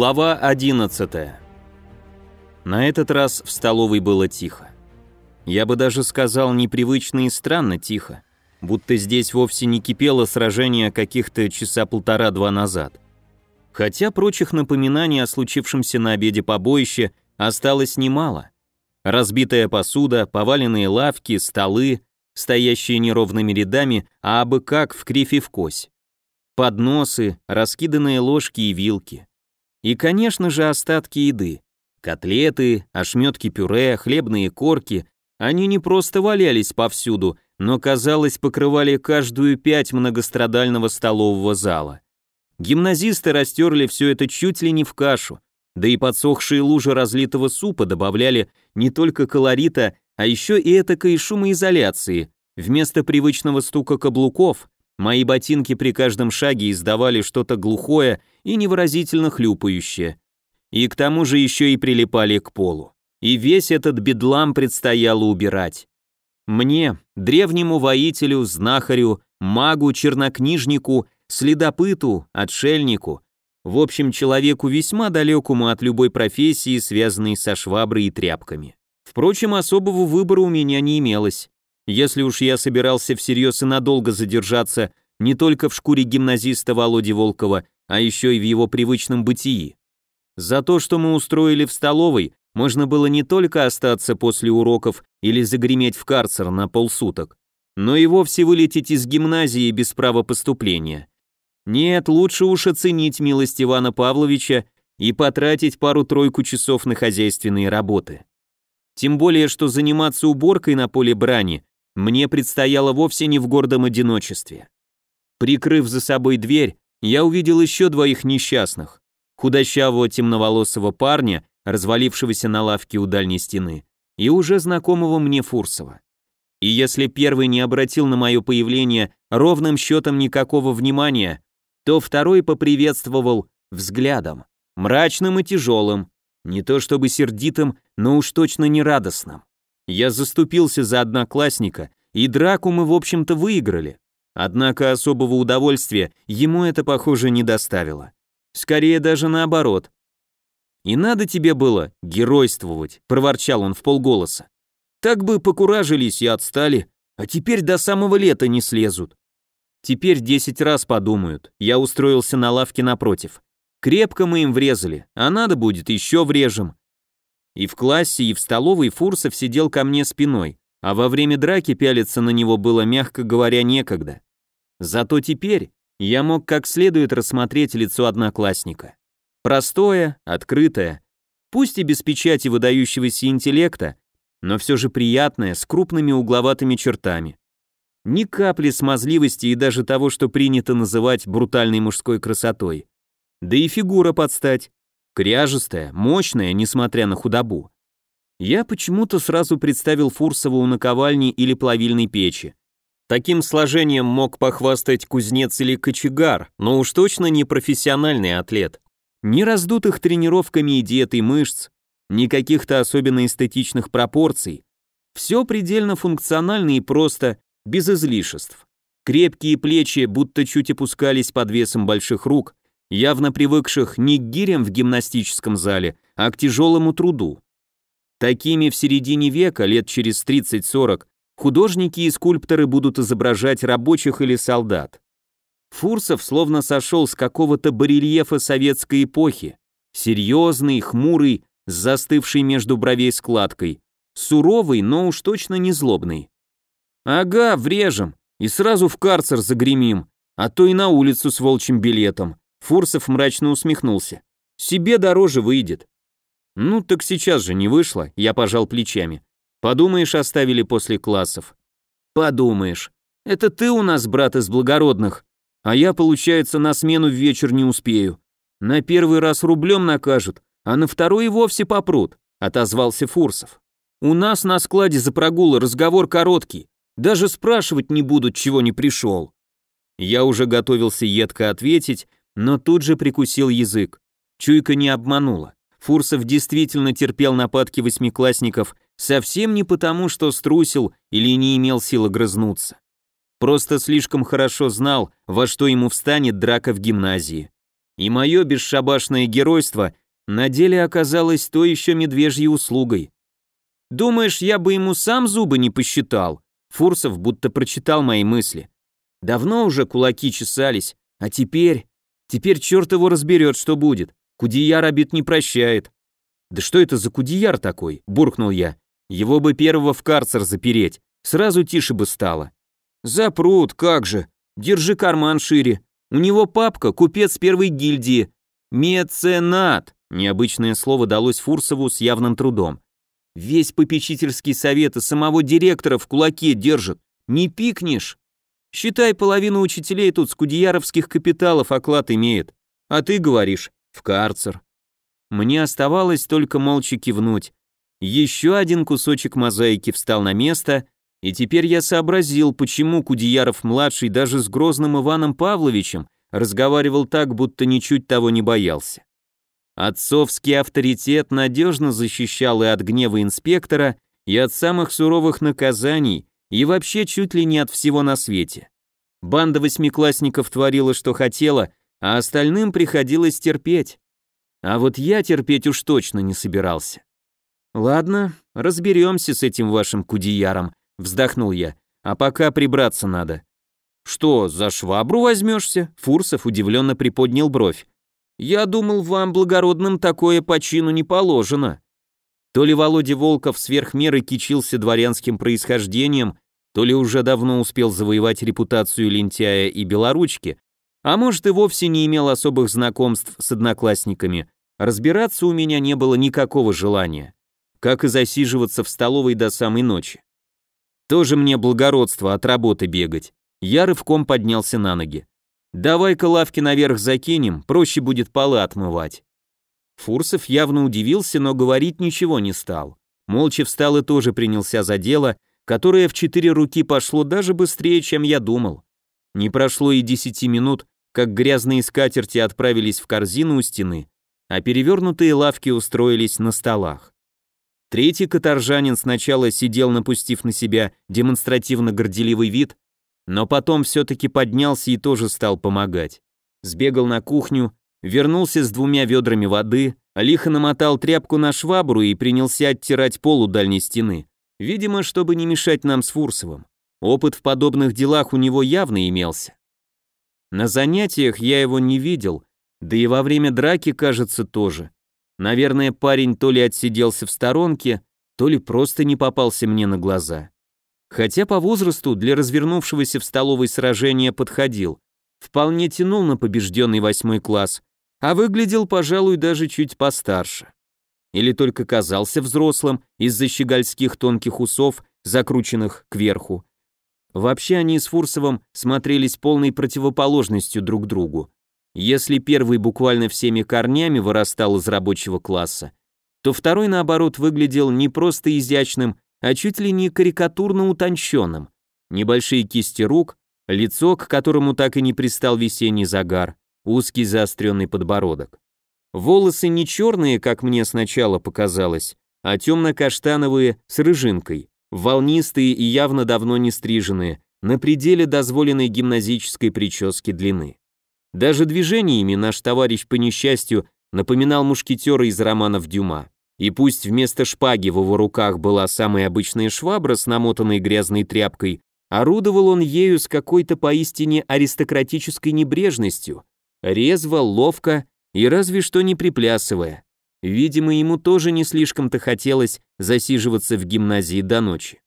Глава 11. На этот раз в столовой было тихо. Я бы даже сказал непривычно и странно тихо, будто здесь вовсе не кипело сражение каких-то часа полтора-два назад. Хотя прочих напоминаний о случившемся на обеде побоище осталось немало. Разбитая посуда, поваленные лавки, столы, стоящие неровными рядами, а абы как в крифе в кось. Подносы, раскиданные ложки и вилки. И, конечно же, остатки еды. Котлеты, ошметки пюре, хлебные корки. Они не просто валялись повсюду, но, казалось, покрывали каждую пять многострадального столового зала. Гимназисты растерли все это чуть ли не в кашу, да и подсохшие лужи разлитого супа добавляли не только колорита, а еще и этакой шумоизоляции. Вместо привычного стука каблуков мои ботинки при каждом шаге издавали что-то глухое и невыразительно хлюпающее. И к тому же еще и прилипали к полу. И весь этот бедлам предстояло убирать. Мне, древнему воителю, знахарю, магу, чернокнижнику, следопыту, отшельнику, в общем, человеку весьма далекому от любой профессии, связанной со шваброй и тряпками. Впрочем, особого выбора у меня не имелось. Если уж я собирался всерьез и надолго задержаться не только в шкуре гимназиста Володи Волкова, а еще и в его привычном бытии. За то, что мы устроили в столовой, можно было не только остаться после уроков или загреметь в карцер на полсуток, но и вовсе вылететь из гимназии без права поступления. Нет, лучше уж оценить милость Ивана Павловича и потратить пару-тройку часов на хозяйственные работы. Тем более, что заниматься уборкой на поле брани мне предстояло вовсе не в гордом одиночестве. Прикрыв за собой дверь, я увидел еще двоих несчастных. Худощавого темноволосого парня, развалившегося на лавке у дальней стены, и уже знакомого мне Фурсова. И если первый не обратил на мое появление ровным счетом никакого внимания, то второй поприветствовал взглядом, мрачным и тяжелым, не то чтобы сердитым, но уж точно не радостным. Я заступился за одноклассника, и драку мы, в общем-то, выиграли. Однако особого удовольствия ему это, похоже, не доставило. Скорее даже наоборот. «И надо тебе было геройствовать», — проворчал он в полголоса. «Так бы покуражились и отстали, а теперь до самого лета не слезут. Теперь десять раз подумают. Я устроился на лавке напротив. Крепко мы им врезали, а надо будет еще врежем. И в классе, и в столовой Фурсов сидел ко мне спиной, а во время драки пялиться на него было, мягко говоря, некогда. Зато теперь я мог как следует рассмотреть лицо одноклассника. Простое, открытое, пусть и без печати выдающегося интеллекта, но все же приятное, с крупными угловатыми чертами. Ни капли смазливости и даже того, что принято называть брутальной мужской красотой. Да и фигура подстать. Кряжестая, мощная, несмотря на худобу. Я почему-то сразу представил Фурсова у наковальни или плавильной печи. Таким сложением мог похвастать кузнец или кочегар, но уж точно не профессиональный атлет. Ни раздутых тренировками и диетой мышц, ни каких-то особенно эстетичных пропорций. Все предельно функционально и просто, без излишеств. Крепкие плечи будто чуть опускались под весом больших рук, явно привыкших не к гирям в гимнастическом зале, а к тяжелому труду. Такими в середине века, лет через 30-40, художники и скульпторы будут изображать рабочих или солдат. Фурсов словно сошел с какого-то барельефа советской эпохи, серьезный, хмурый, с застывшей между бровей складкой, суровый, но уж точно не злобный. «Ага, врежем, и сразу в карцер загремим, а то и на улицу с волчьим билетом», Фурсов мрачно усмехнулся. «Себе дороже выйдет». «Ну так сейчас же не вышло», я пожал плечами. «Подумаешь, оставили после классов». «Подумаешь. Это ты у нас, брат из благородных, а я, получается, на смену в вечер не успею. На первый раз рублем накажут, а на второй и вовсе попрут», отозвался Фурсов. «У нас на складе за прогулы разговор короткий. Даже спрашивать не будут, чего не пришел». Я уже готовился едко ответить, но тут же прикусил язык. Чуйка не обманула. Фурсов действительно терпел нападки восьмиклассников совсем не потому, что струсил или не имел силы грызнуться. Просто слишком хорошо знал, во что ему встанет драка в гимназии. и мое бесшабашное геройство на деле оказалось то еще медвежьей услугой. «Думаешь, я бы ему сам зубы не посчитал?» Фурсов будто прочитал мои мысли. «Давно уже кулаки чесались, а теперь... Теперь черт его разберет, что будет. Кудияр обид не прощает». «Да что это за кудияр такой?» – буркнул я. «Его бы первого в карцер запереть, сразу тише бы стало». «Запрут, как же! Держи карман шире. У него папка, купец первой гильдии. Меценат!» Необычное слово далось Фурсову с явным трудом. Весь попечительский совет и самого директора в кулаке держит. Не пикнешь. Считай, половина учителей тут с кудеяровских капиталов оклад имеет. А ты говоришь, в карцер. Мне оставалось только молча кивнуть. Еще один кусочек мозаики встал на место, и теперь я сообразил, почему Кудеяров-младший даже с грозным Иваном Павловичем разговаривал так, будто ничуть того не боялся. Отцовский авторитет надежно защищал и от гнева инспектора, и от самых суровых наказаний, и вообще чуть ли не от всего на свете. Банда восьмиклассников творила, что хотела, а остальным приходилось терпеть. А вот я терпеть уж точно не собирался. «Ладно, разберемся с этим вашим кудеяром», — вздохнул я. «А пока прибраться надо». «Что, за швабру возьмешься?» Фурсов удивленно приподнял бровь. Я думал, вам, благородным, такое по чину не положено. То ли Володя Волков сверх меры кичился дворянским происхождением, то ли уже давно успел завоевать репутацию лентяя и белоручки, а может и вовсе не имел особых знакомств с одноклассниками. Разбираться у меня не было никакого желания, как и засиживаться в столовой до самой ночи. Тоже мне благородство от работы бегать. Я рывком поднялся на ноги. Давай-ка лавки наверх закинем, проще будет полы отмывать. Фурсов явно удивился, но говорить ничего не стал. Молча встал и тоже принялся за дело, которое в четыре руки пошло даже быстрее, чем я думал. Не прошло и десяти минут, как грязные скатерти отправились в корзину у стены, а перевернутые лавки устроились на столах. Третий каторжанин сначала сидел, напустив на себя демонстративно горделивый вид, но потом все-таки поднялся и тоже стал помогать. Сбегал на кухню, вернулся с двумя ведрами воды, лихо намотал тряпку на швабру и принялся оттирать пол у дальней стены. Видимо, чтобы не мешать нам с Фурсовым. Опыт в подобных делах у него явно имелся. На занятиях я его не видел, да и во время драки, кажется, тоже. Наверное, парень то ли отсиделся в сторонке, то ли просто не попался мне на глаза. Хотя по возрасту для развернувшегося в столовой сражения подходил. Вполне тянул на побежденный восьмой класс, а выглядел, пожалуй, даже чуть постарше. Или только казался взрослым из-за щегольских тонких усов, закрученных кверху. Вообще они с Фурсовым смотрелись полной противоположностью друг другу. Если первый буквально всеми корнями вырастал из рабочего класса, то второй, наоборот, выглядел не просто изящным, а чуть ли не карикатурно утонченным. Небольшие кисти рук, лицо, к которому так и не пристал весенний загар, узкий заостренный подбородок. Волосы не черные, как мне сначала показалось, а темно-каштановые с рыжинкой, волнистые и явно давно не стриженные, на пределе дозволенной гимназической прически длины. Даже движениями наш товарищ по несчастью напоминал мушкетера из романов Дюма. И пусть вместо шпаги в его руках была самая обычная швабра с намотанной грязной тряпкой, орудовал он ею с какой-то поистине аристократической небрежностью, резво, ловко и разве что не приплясывая. Видимо, ему тоже не слишком-то хотелось засиживаться в гимназии до ночи.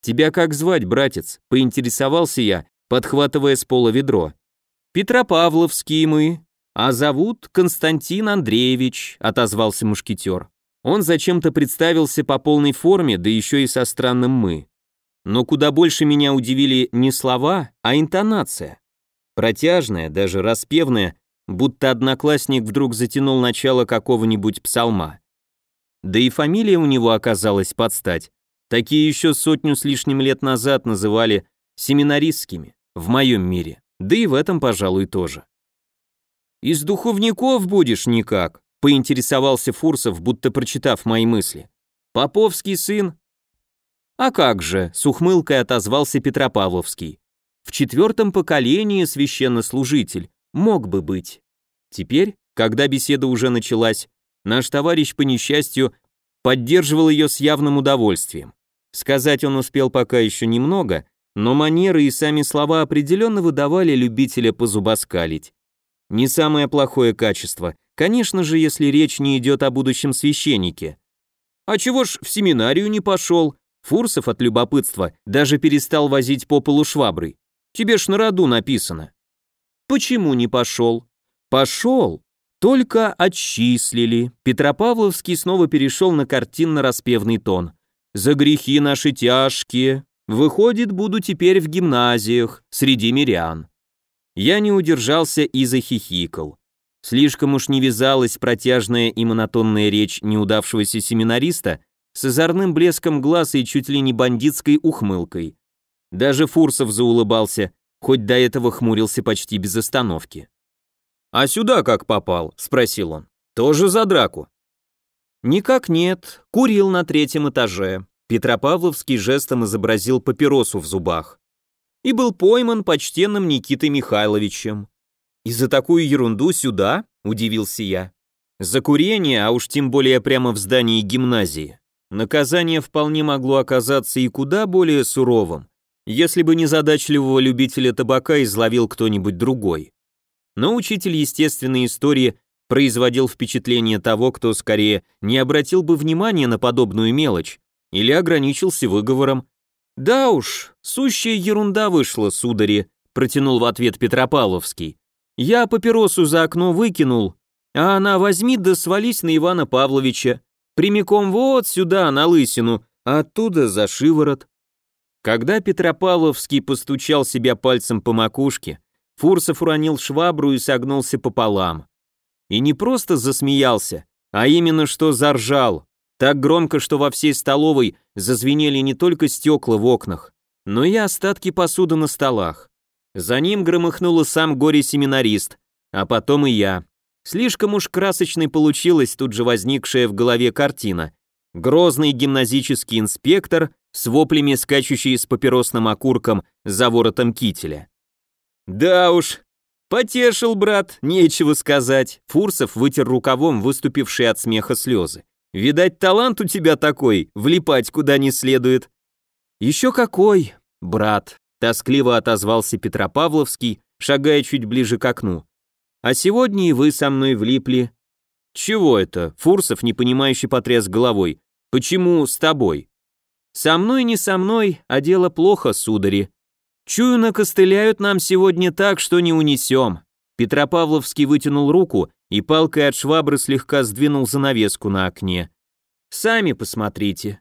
«Тебя как звать, братец?» — поинтересовался я, подхватывая с пола ведро. «Петропавловские мы, а зовут Константин Андреевич», — отозвался мушкетер. Он зачем-то представился по полной форме, да еще и со странным «мы». Но куда больше меня удивили не слова, а интонация. Протяжная, даже распевная, будто одноклассник вдруг затянул начало какого-нибудь псалма. Да и фамилия у него оказалась под стать. Такие еще сотню с лишним лет назад называли семинаристскими, в моем мире, да и в этом, пожалуй, тоже. «Из духовников будешь никак», поинтересовался Фурсов, будто прочитав мои мысли. «Поповский сын?» «А как же», — с ухмылкой отозвался Петропавловский. «В четвертом поколении священнослужитель, мог бы быть». Теперь, когда беседа уже началась, наш товарищ по несчастью поддерживал ее с явным удовольствием. Сказать он успел пока еще немного, но манеры и сами слова определенно выдавали любителя позубоскалить. Не самое плохое качество, конечно же, если речь не идет о будущем священнике. А чего ж в семинарию не пошел? Фурсов от любопытства даже перестал возить по полу шваброй. Тебе ж на роду написано. Почему не пошел? Пошел. Только отчислили. Петропавловский снова перешел на картинно-распевный тон. За грехи наши тяжкие. Выходит, буду теперь в гимназиях, среди мирян. Я не удержался и захихикал. Слишком уж не вязалась протяжная и монотонная речь неудавшегося семинариста с озорным блеском глаз и чуть ли не бандитской ухмылкой. Даже Фурсов заулыбался, хоть до этого хмурился почти без остановки. «А сюда как попал?» – спросил он. «Тоже за драку?» «Никак нет. Курил на третьем этаже». Петропавловский жестом изобразил папиросу в зубах. «И был пойман почтенным Никитой Михайловичем». «И за такую ерунду сюда?» – удивился я. «За курение, а уж тем более прямо в здании гимназии. Наказание вполне могло оказаться и куда более суровым, если бы не задачливого любителя табака изловил кто-нибудь другой. Но учитель естественной истории производил впечатление того, кто скорее не обратил бы внимания на подобную мелочь или ограничился выговором. «Да уж, сущая ерунда вышла, судари», протянул в ответ Петропавловский. «Я папиросу за окно выкинул, а она возьми да свались на Ивана Павловича, прямиком вот сюда, на лысину, а оттуда за шиворот». Когда Петропавловский постучал себя пальцем по макушке, Фурсов уронил швабру и согнулся пополам. И не просто засмеялся, а именно что заржал, так громко, что во всей столовой зазвенели не только стекла в окнах, но и остатки посуды на столах. За ним громыхнул и сам горе-семинарист, а потом и я. Слишком уж красочной получилась тут же возникшая в голове картина. Грозный гимназический инспектор с воплями, скачущий с папиросным окурком за воротом кителя. «Да уж, потешил, брат, нечего сказать». Фурсов вытер рукавом выступившие от смеха слезы. «Видать, талант у тебя такой, влипать куда не следует». «Еще какой, брат», — тоскливо отозвался Петропавловский, шагая чуть ближе к окну. «А сегодня и вы со мной влипли». «Чего это?» — Фурсов, непонимающе потряс головой. «Почему с тобой?» Со мной не со мной, а дело плохо, судари. Чую, накостыляют нам сегодня так, что не унесем. Петропавловский вытянул руку и палкой от швабры слегка сдвинул занавеску на окне. Сами посмотрите.